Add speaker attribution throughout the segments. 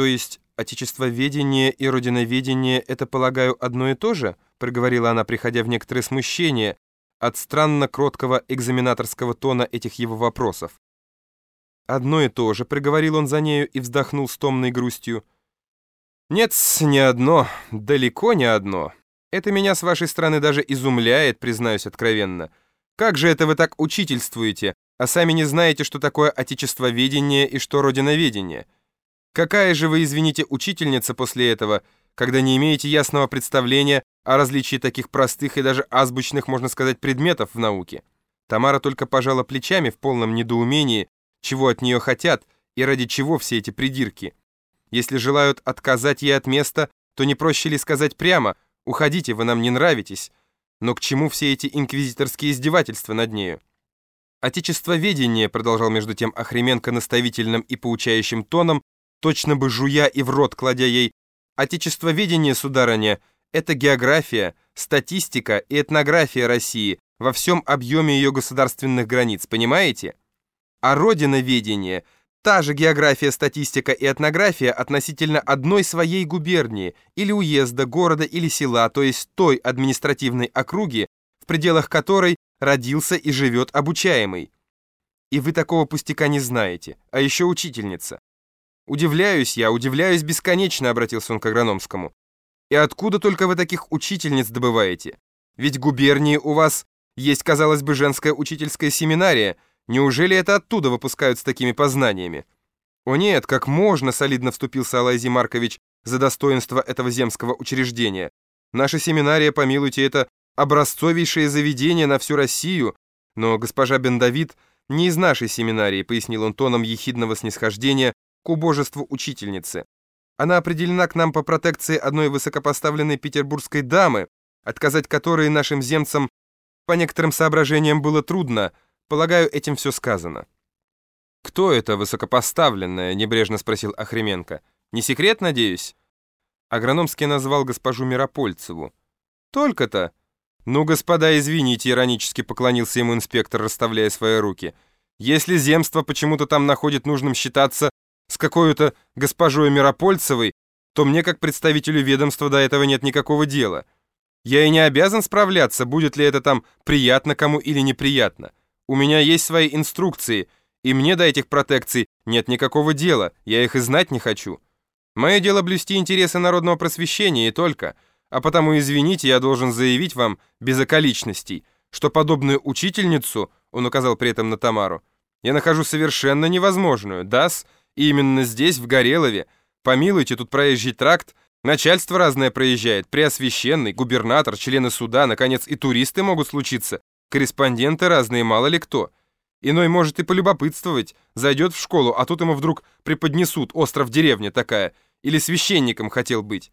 Speaker 1: То есть отечествоведение и родиноведение — это, полагаю, одно и то же?» — проговорила она, приходя в некоторое смущение от странно кроткого экзаменаторского тона этих его вопросов. «Одно и то же», — проговорил он за нею и вздохнул с томной грустью. «Нет, не одно, далеко не одно. Это меня с вашей стороны даже изумляет, признаюсь откровенно. Как же это вы так учительствуете, а сами не знаете, что такое отечествоведение и что родиноведение? Какая же вы, извините, учительница после этого, когда не имеете ясного представления о различии таких простых и даже азбучных, можно сказать, предметов в науке?» Тамара только пожала плечами в полном недоумении, чего от нее хотят и ради чего все эти придирки. Если желают отказать ей от места, то не проще ли сказать прямо – Уходите, вы нам не нравитесь. Но к чему все эти инквизиторские издевательства над нею? Отечествоведение, продолжал между тем Охременко наставительным и поучающим тоном, точно бы жуя и в рот кладя ей, Отечествоведение, сударыня, это география, статистика и этнография России во всем объеме ее государственных границ, понимаете? А родиноведение – Та же география, статистика и этнография относительно одной своей губернии, или уезда, города или села, то есть той административной округи, в пределах которой родился и живет обучаемый. И вы такого пустяка не знаете, а еще учительница. Удивляюсь я, удивляюсь бесконечно, обратился он к Агрономскому. И откуда только вы таких учительниц добываете? Ведь губернии у вас есть, казалось бы, женская учительская семинария – Неужели это оттуда выпускают с такими познаниями? О нет, как можно, солидно вступился Алайзи Маркович за достоинство этого земского учреждения. Наша семинария, помилуйте, это образцовейшее заведение на всю Россию, но госпожа Бендавид не из нашей семинарии, пояснил он тоном ехидного снисхождения к убожеству учительницы. Она определена к нам по протекции одной высокопоставленной петербургской дамы, отказать которой нашим земцам по некоторым соображениям было трудно, Полагаю, этим все сказано. «Кто это высокопоставленная?» — небрежно спросил Охременко. «Не секрет, надеюсь?» Агрономский назвал госпожу Миропольцеву. «Только-то?» «Ну, господа, извините», — иронически поклонился ему инспектор, расставляя свои руки. «Если земство почему-то там находит нужным считаться с какой-то госпожой Миропольцевой, то мне, как представителю ведомства, до этого нет никакого дела. Я и не обязан справляться, будет ли это там приятно кому или неприятно. У меня есть свои инструкции, и мне до этих протекций нет никакого дела, я их и знать не хочу. Мое дело блюсти интересы народного просвещения и только, а потому, извините, я должен заявить вам, без околичностей, что подобную учительницу, он указал при этом на Тамару, я нахожу совершенно невозможную, дас, именно здесь, в Горелове, помилуйте, тут проезжий тракт, начальство разное проезжает, преосвященный, губернатор, члены суда, наконец и туристы могут случиться, Корреспонденты разные, мало ли кто. Иной может и полюбопытствовать, зайдет в школу, а тут ему вдруг преподнесут остров деревня такая, или священником хотел быть.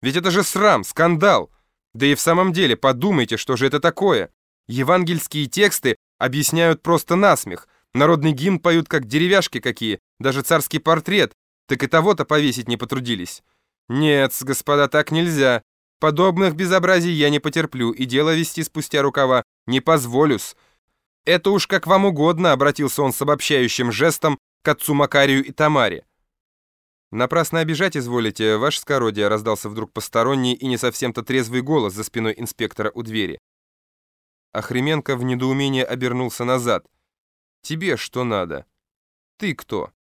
Speaker 1: Ведь это же срам, скандал. Да и в самом деле, подумайте, что же это такое. Евангельские тексты объясняют просто насмех, народный гимн поют как деревяшки какие, даже царский портрет, так и того-то повесить не потрудились. Нет, господа, так нельзя. Подобных безобразий я не потерплю, и дело вести спустя рукава не позволю-с. Это уж как вам угодно, обратился он с обобщающим жестом к отцу Макарию и Тамаре. «Напрасно обижать изволите, ваше скородие», раздался вдруг посторонний и не совсем-то трезвый голос за спиной инспектора у двери. Охременко в недоумении обернулся назад. «Тебе что надо? Ты кто?»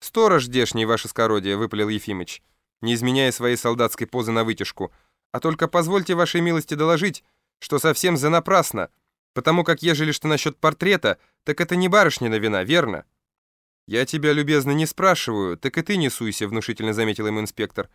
Speaker 1: «Сторож здешний, ваше скородие», — выпалил Ефимыч, не изменяя своей солдатской позы на вытяжку. «А только позвольте вашей милости доложить, что совсем за напрасно, потому как ежели что насчет портрета, так это не барышнина вина, верно?» «Я тебя, любезно, не спрашиваю, так и ты не суйся», — внушительно заметил ему инспектор.